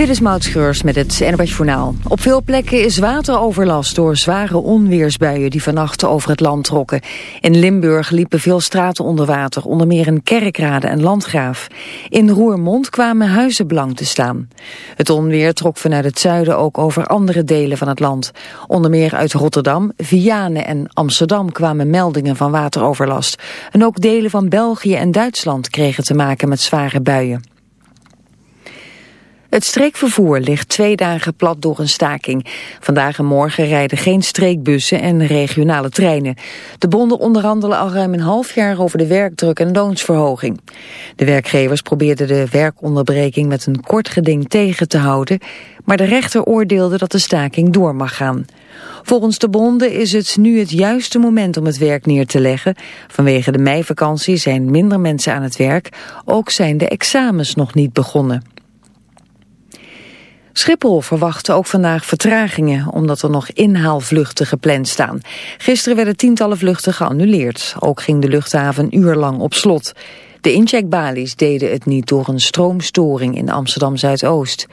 Dit is Maud Schreurs met het NWS Journaal. Op veel plekken is wateroverlast door zware onweersbuien die vannacht over het land trokken. In Limburg liepen veel straten onder water, onder meer in Kerkrade en Landgraaf. In Roermond kwamen huizen blank te staan. Het onweer trok vanuit het zuiden ook over andere delen van het land. Onder meer uit Rotterdam, Vianen en Amsterdam kwamen meldingen van wateroverlast. En ook delen van België en Duitsland kregen te maken met zware buien. Het streekvervoer ligt twee dagen plat door een staking. Vandaag en morgen rijden geen streekbussen en regionale treinen. De bonden onderhandelen al ruim een half jaar over de werkdruk en loonsverhoging. De werkgevers probeerden de werkonderbreking met een kort geding tegen te houden, maar de rechter oordeelde dat de staking door mag gaan. Volgens de bonden is het nu het juiste moment om het werk neer te leggen. Vanwege de meivakantie zijn minder mensen aan het werk, ook zijn de examens nog niet begonnen. Schiphol verwachtte ook vandaag vertragingen omdat er nog inhaalvluchten gepland staan. Gisteren werden tientallen vluchten geannuleerd. Ook ging de luchthaven een uur lang op slot. De incheckbalies deden het niet door een stroomstoring in Amsterdam-Zuidoost.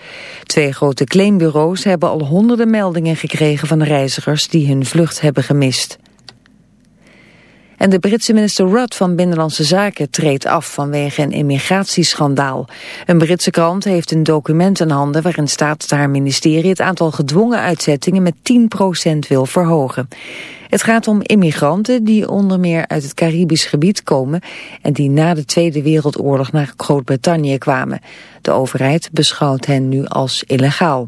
Twee grote claimbureaus hebben al honderden meldingen gekregen van reizigers die hun vlucht hebben gemist. En de Britse minister Rudd van Binnenlandse Zaken treedt af vanwege een immigratieschandaal. Een Britse krant heeft een document in handen waarin staat dat haar ministerie het aantal gedwongen uitzettingen met 10% wil verhogen. Het gaat om immigranten die onder meer uit het Caribisch gebied komen en die na de Tweede Wereldoorlog naar Groot-Brittannië kwamen. De overheid beschouwt hen nu als illegaal.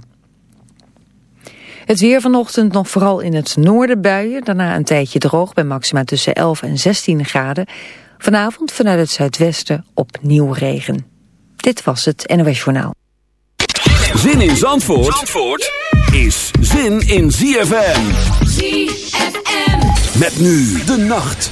Het weer vanochtend nog vooral in het noorden buien. Daarna een tijdje droog bij maxima tussen 11 en 16 graden. Vanavond vanuit het zuidwesten opnieuw regen. Dit was het NOS Journaal. Zin in Zandvoort, Zandvoort is zin in ZFM. ZFM. Met nu de nacht.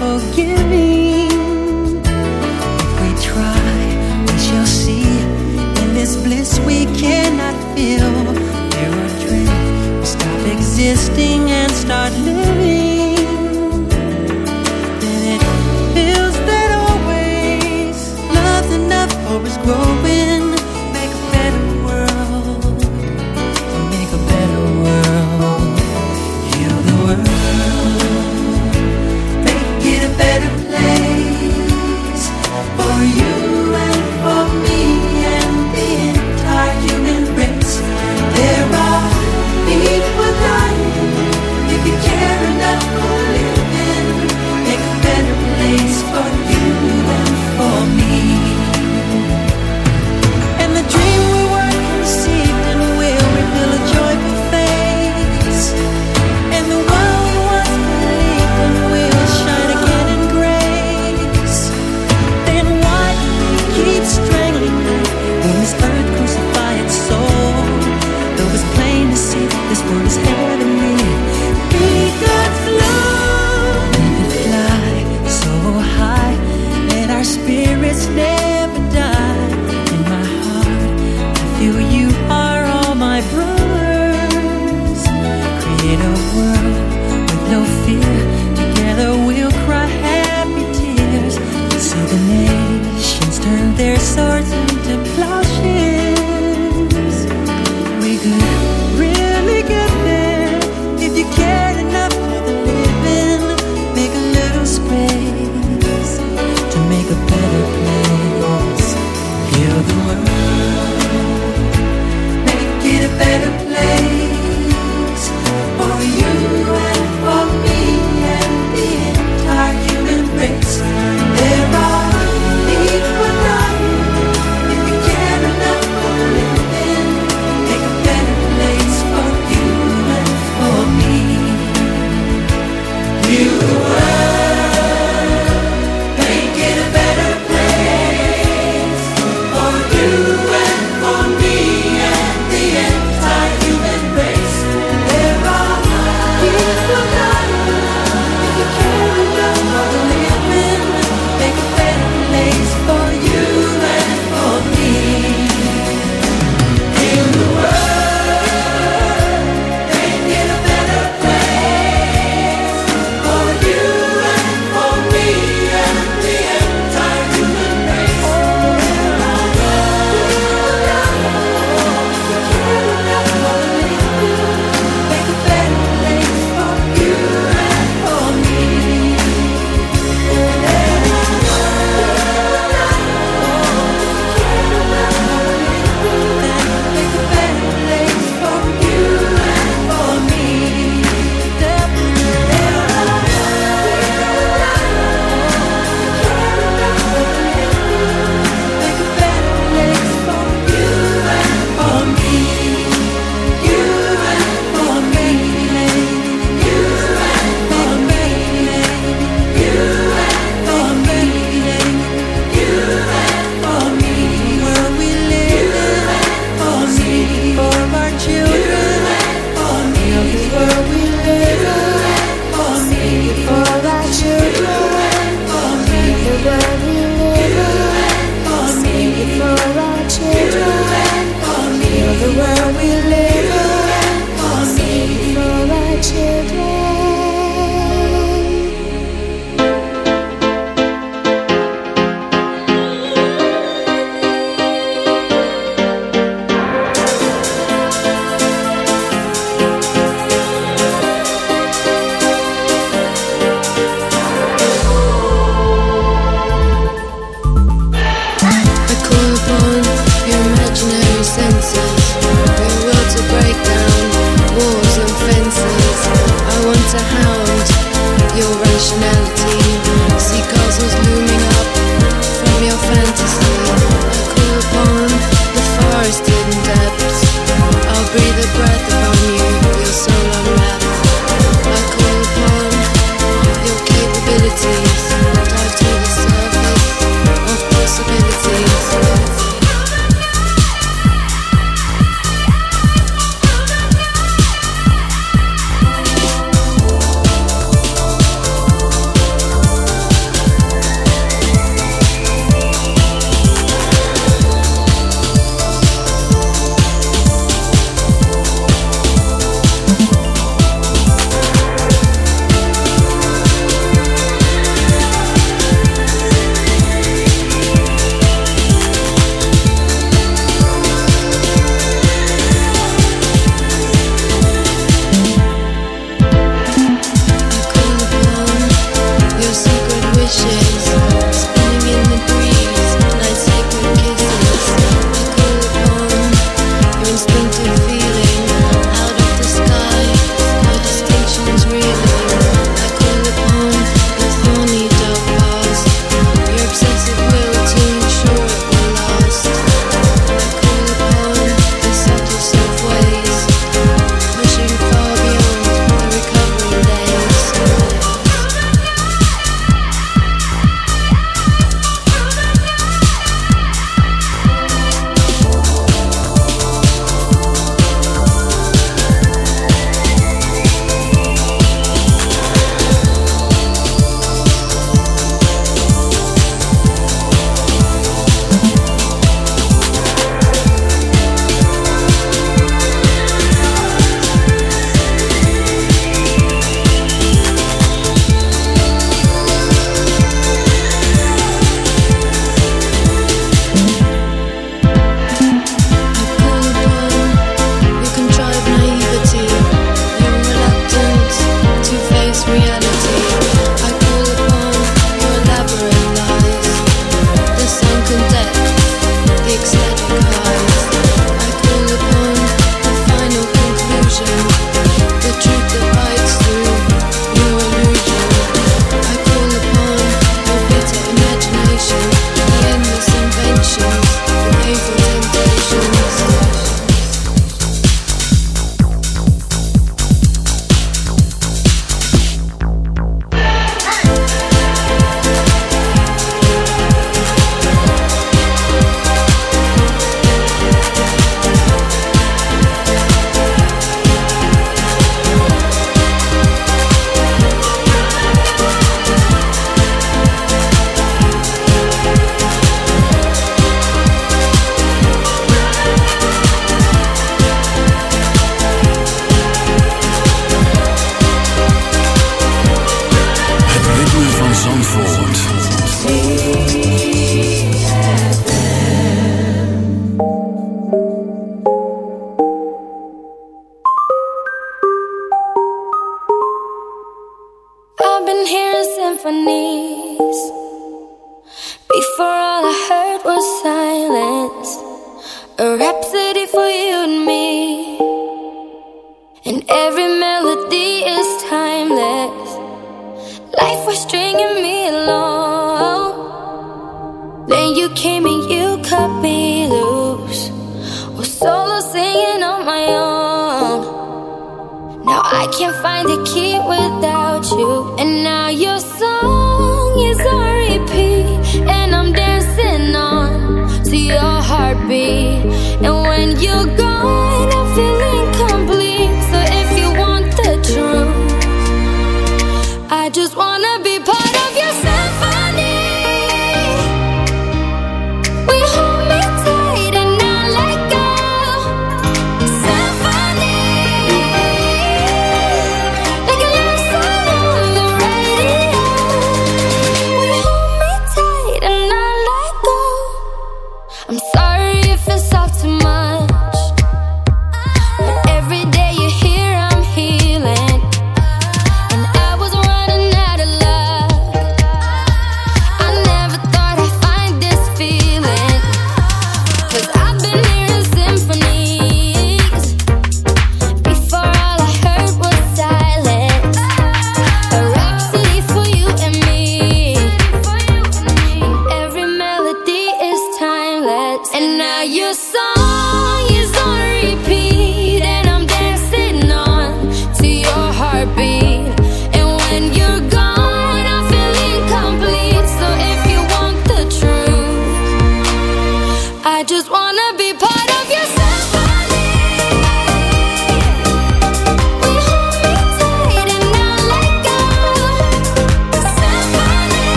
joyful giving. If we try, we shall see. In this bliss we cannot feel. There are dreams, we stop existing and start living.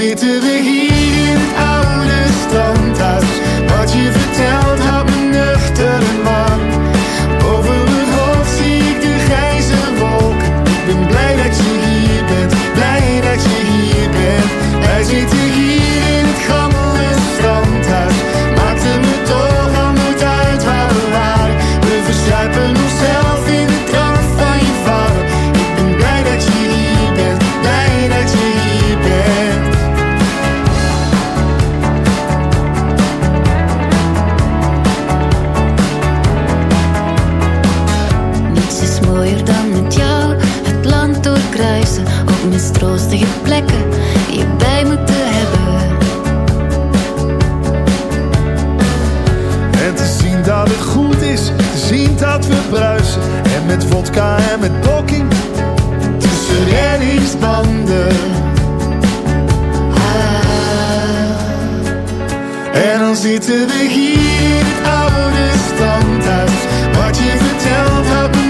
easy to be en met poking tussen reddingsbanden. Ah. En dan zitten we hier in het oude standhuis. Wat je vertelt had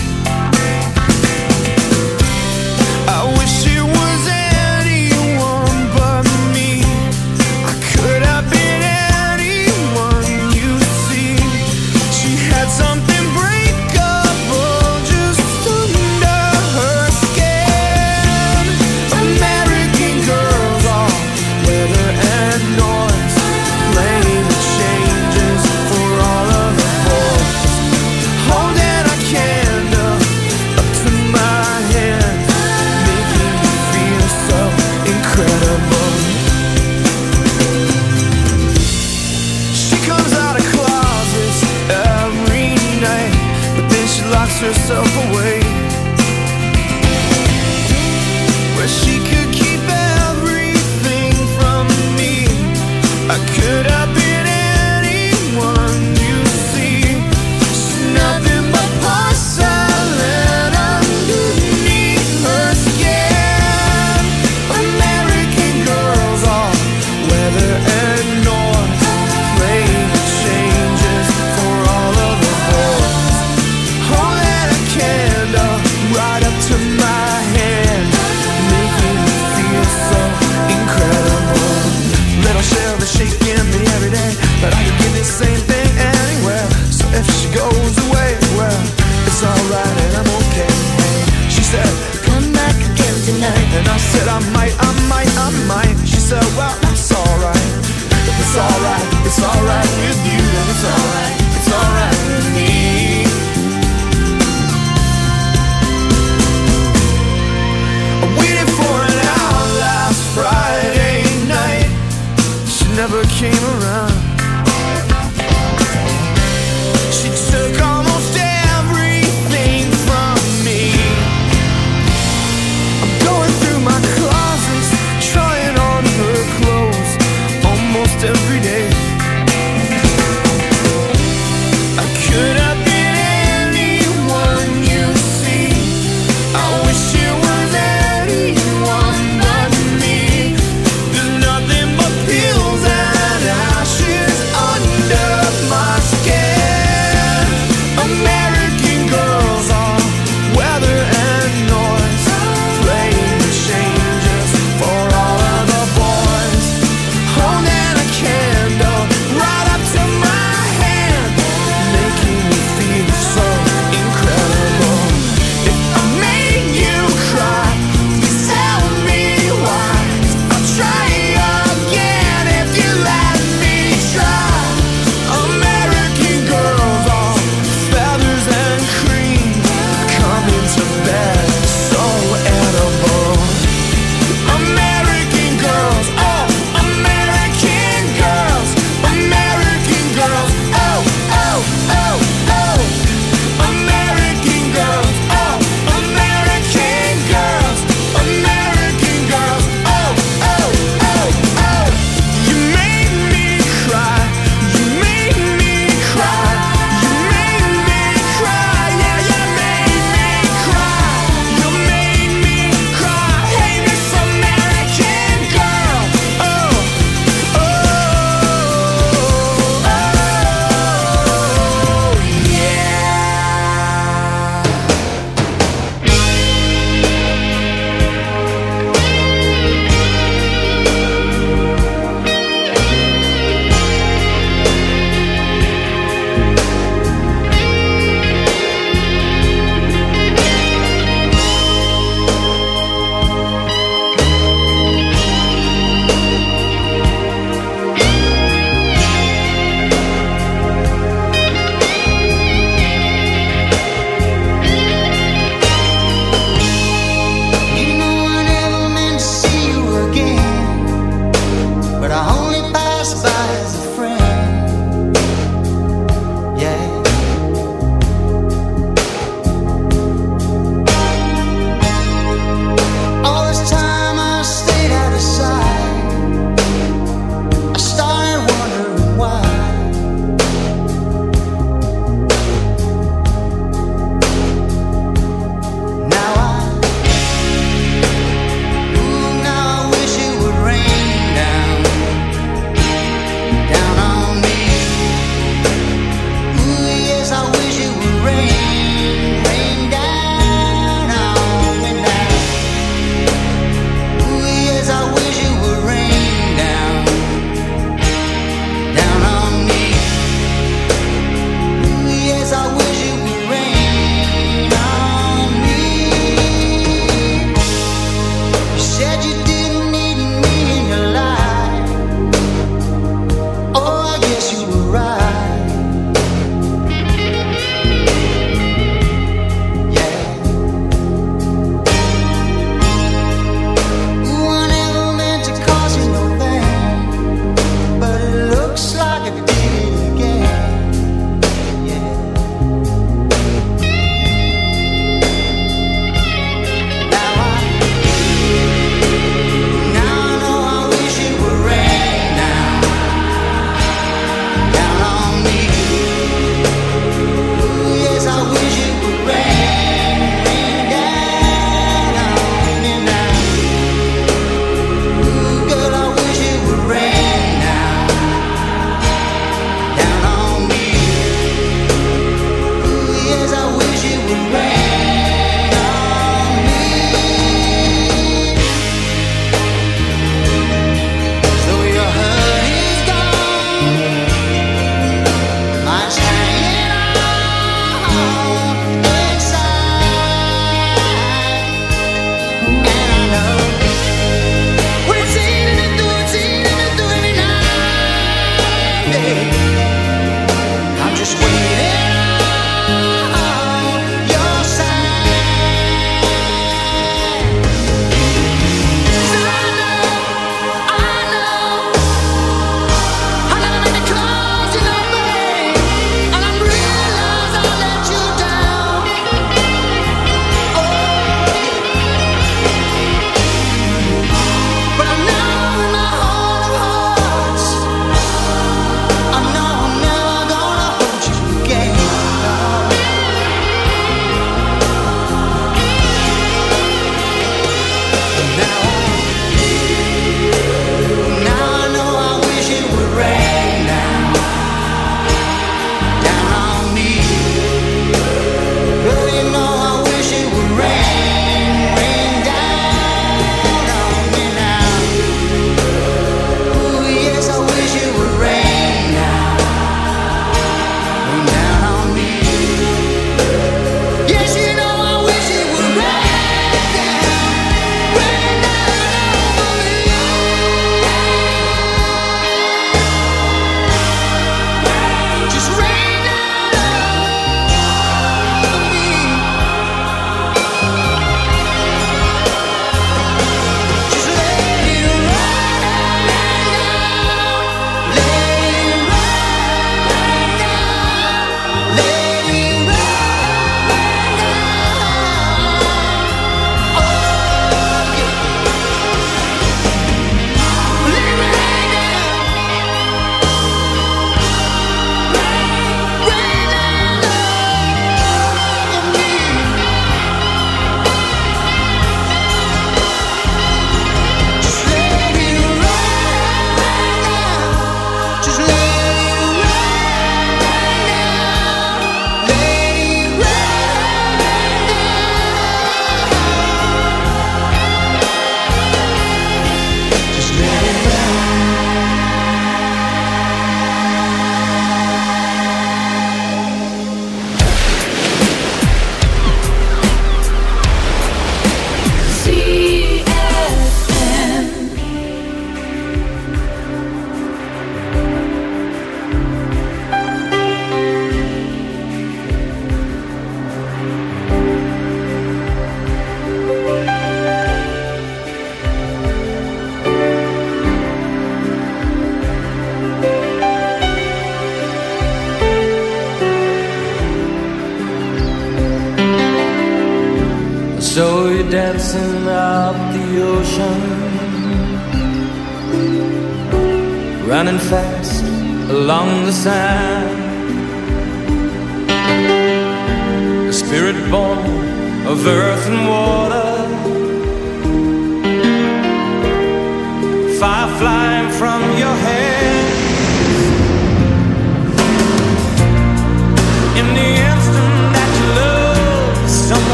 said I might, I might, I might. She said, well.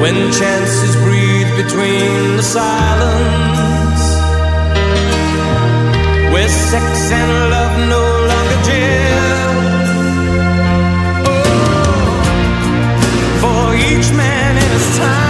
when chances breathe between the silence, where sex and love no longer jail. Oh, for each man in his time.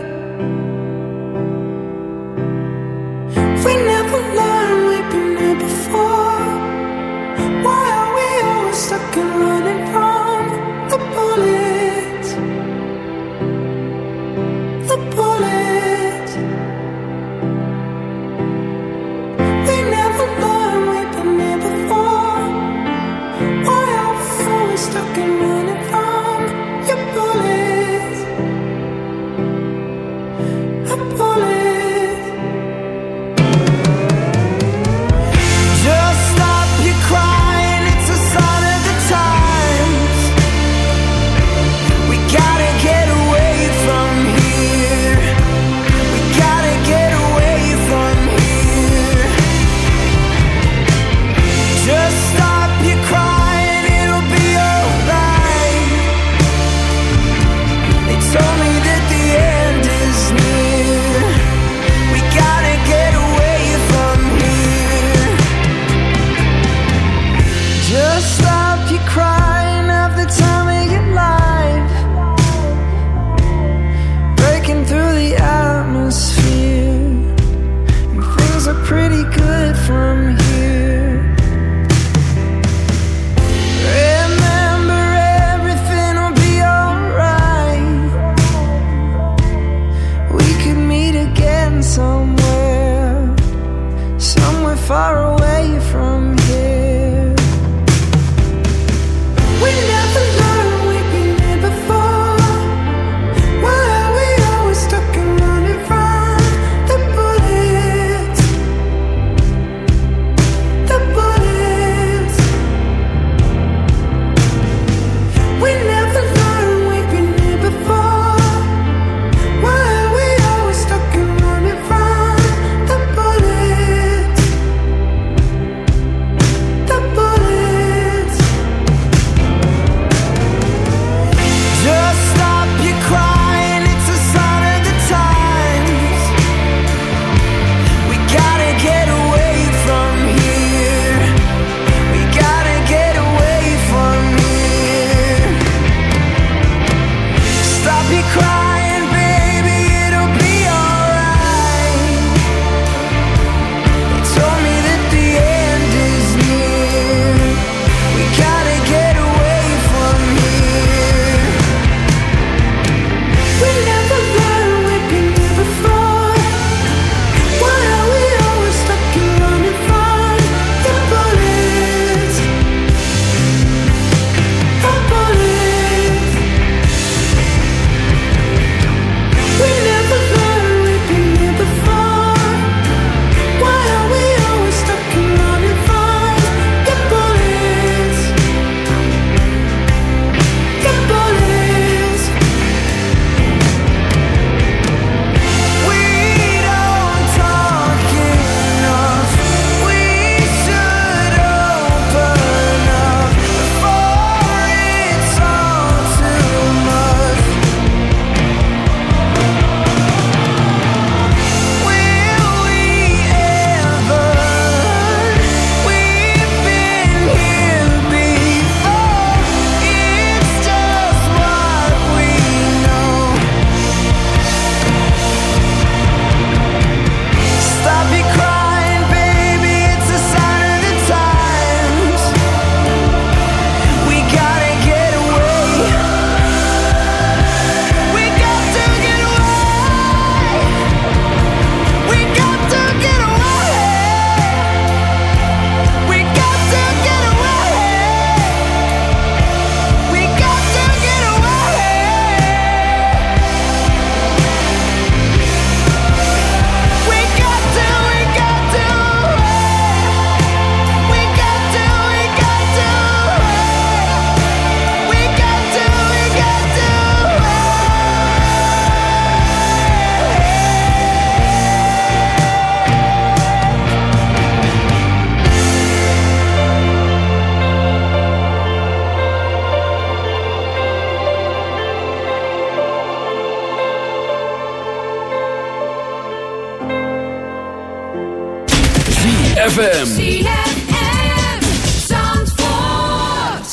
ZFM. ZFM. Zandvoort.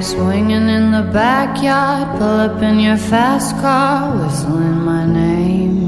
Swinging in the backyard, pull up in your fast car, whistling my name.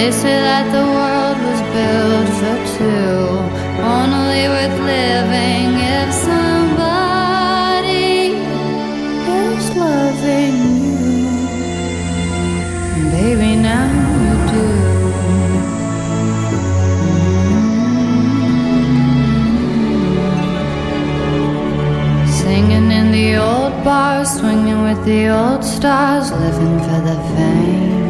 They say that the world was built for two, only worth living if somebody is loving you. And baby, now you do. Mm-hmm. Singing in the old bars, swinging with the old stars, living for the fame.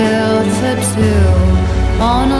built for two, only worth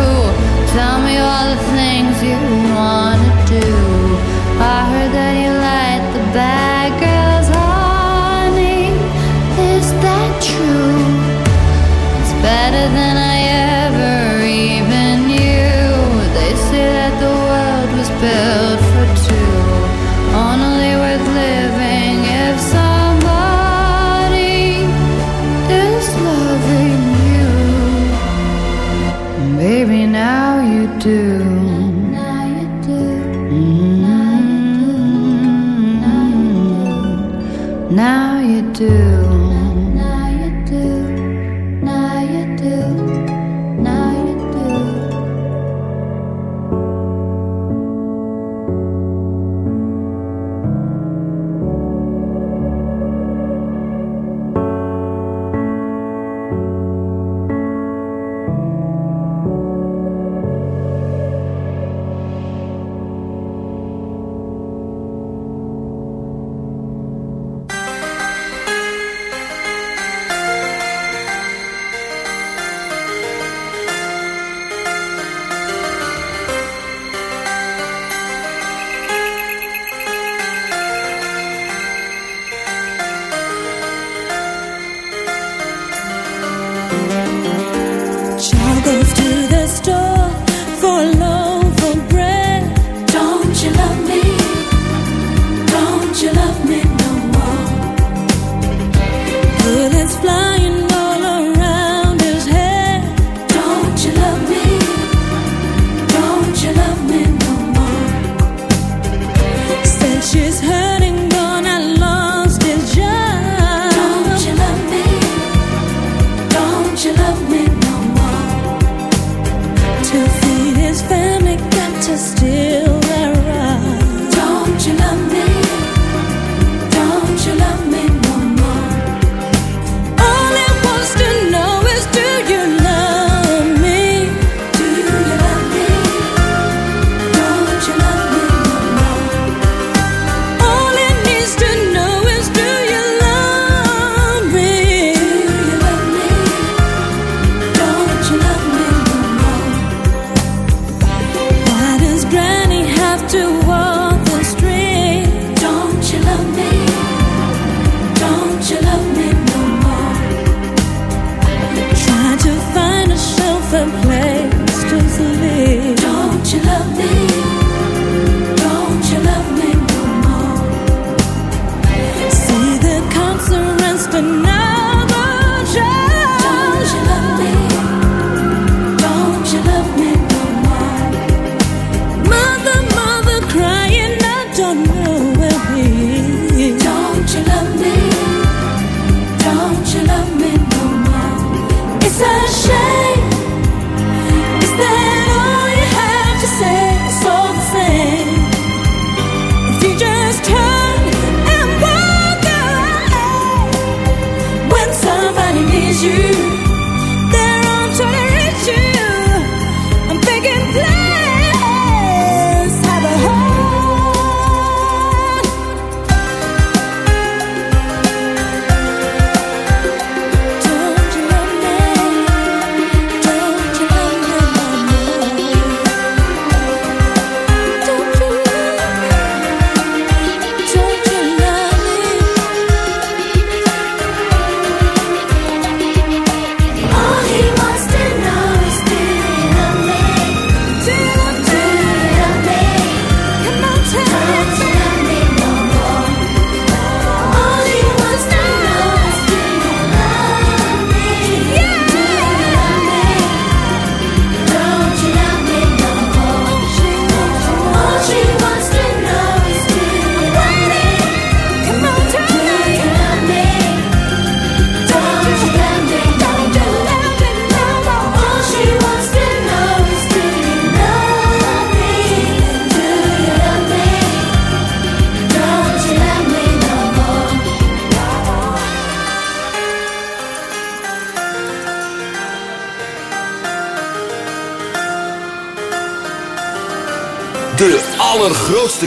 Do. to feed his family, got to steal.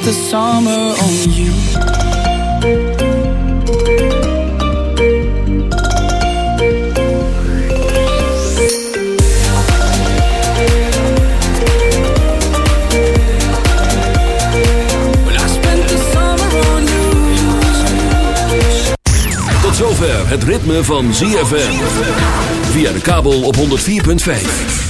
spent the summer on you Tot zover Het ritme van ZFM. Via de kabel op 104.5.